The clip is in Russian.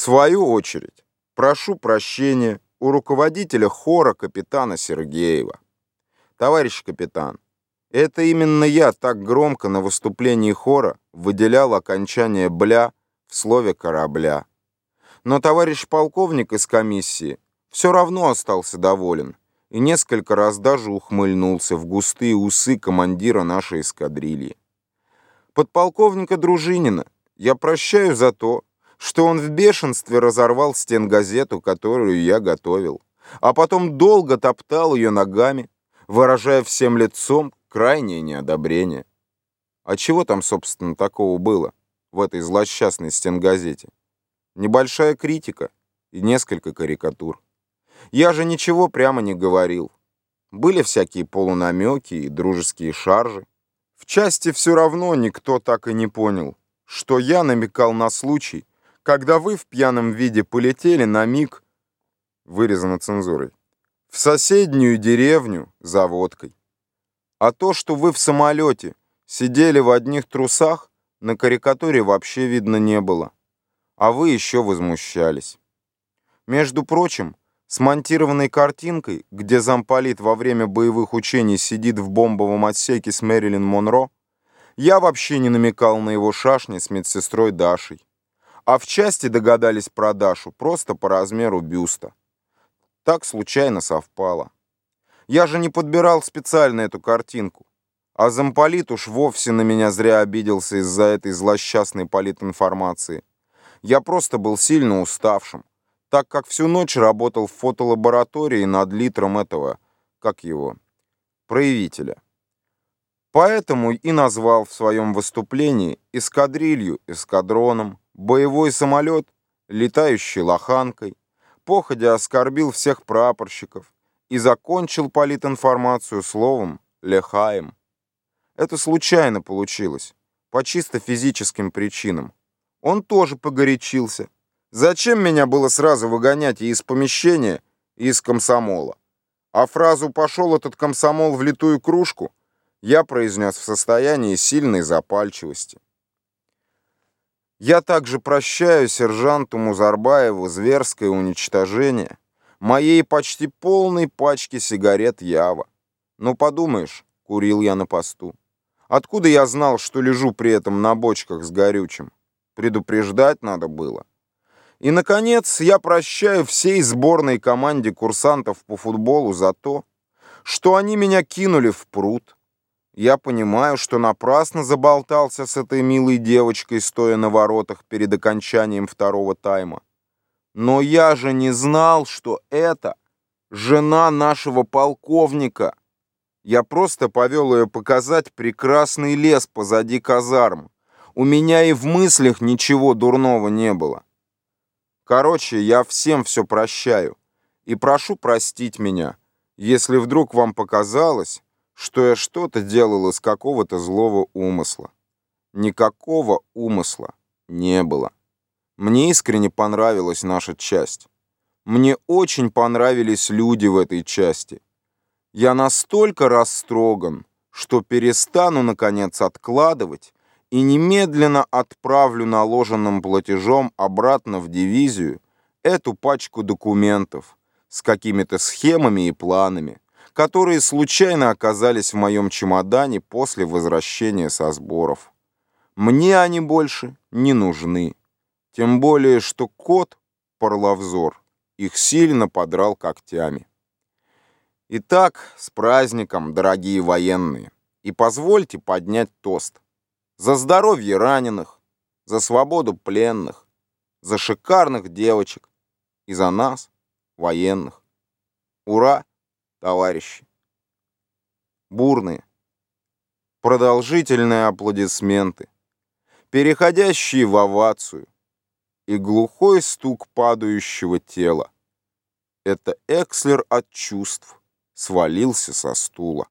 свою очередь, прошу прощения у руководителя хора капитана Сергеева. Товарищ капитан, это именно я так громко на выступлении хора выделял окончание «бля» в слове «корабля». Но товарищ полковник из комиссии все равно остался доволен и несколько раз даже ухмыльнулся в густые усы командира нашей эскадрильи. Подполковника Дружинина я прощаю за то, что он в бешенстве разорвал стенгазету, которую я готовил, а потом долго топтал ее ногами, выражая всем лицом крайнее неодобрение. А чего там, собственно, такого было в этой злосчастной стенгазете? Небольшая критика и несколько карикатур. Я же ничего прямо не говорил. Были всякие полунамеки и дружеские шаржи. В части все равно никто так и не понял, что я намекал на случай, когда вы в пьяном виде полетели на миг, вырезано цензурой, в соседнюю деревню за водкой. А то, что вы в самолете сидели в одних трусах, на карикатуре вообще видно не было. А вы еще возмущались. Между прочим, смонтированной картинкой, где замполит во время боевых учений сидит в бомбовом отсеке с Мэрилин Монро, я вообще не намекал на его шашни с медсестрой Дашей. А в части догадались про Дашу просто по размеру бюста. Так случайно совпало. Я же не подбирал специально эту картинку. А замполит уж вовсе на меня зря обиделся из-за этой злосчастной политинформации. Я просто был сильно уставшим, так как всю ночь работал в фотолаборатории над литром этого, как его, проявителя. Поэтому и назвал в своем выступлении эскадрилью эскадроном, боевой самолет летающей лоханкой, походя оскорбил всех прапорщиков и закончил политинформацию словом «лехаем». Это случайно получилось, по чисто физическим причинам. Он тоже погорячился. Зачем меня было сразу выгонять и из помещения, и из комсомола? А фразу «пошел этот комсомол в литую кружку» я произнес в состоянии сильной запальчивости. Я также прощаю сержанту Музарбаеву зверское уничтожение моей почти полной пачки сигарет Ява. Ну, подумаешь, курил я на посту. Откуда я знал, что лежу при этом на бочках с горючим? Предупреждать надо было. И, наконец, я прощаю всей сборной команде курсантов по футболу за то, что они меня кинули в пруд, я понимаю, что напрасно заболтался с этой милой девочкой, стоя на воротах перед окончанием второго тайма. Но я же не знал, что это жена нашего полковника. Я просто повел ее показать прекрасный лес позади казарм. У меня и в мыслях ничего дурного не было. Короче, я всем все прощаю. И прошу простить меня, если вдруг вам показалось, что я что-то делал из какого-то злого умысла. Никакого умысла не было. Мне искренне понравилась наша часть. Мне очень понравились люди в этой части. Я настолько растроган, что перестану, наконец, откладывать и немедленно отправлю наложенным платежом обратно в дивизию эту пачку документов с какими-то схемами и планами, которые случайно оказались в моем чемодане после возвращения со сборов. Мне они больше не нужны. Тем более, что кот, Парловзор, их сильно подрал когтями. Итак, с праздником, дорогие военные, и позвольте поднять тост. За здоровье раненых, за свободу пленных, за шикарных девочек и за нас, военных. Ура! Товарищи. Бурные, продолжительные аплодисменты, переходящие в овацию и глухой стук падающего тела. Это Экслер от чувств свалился со стула.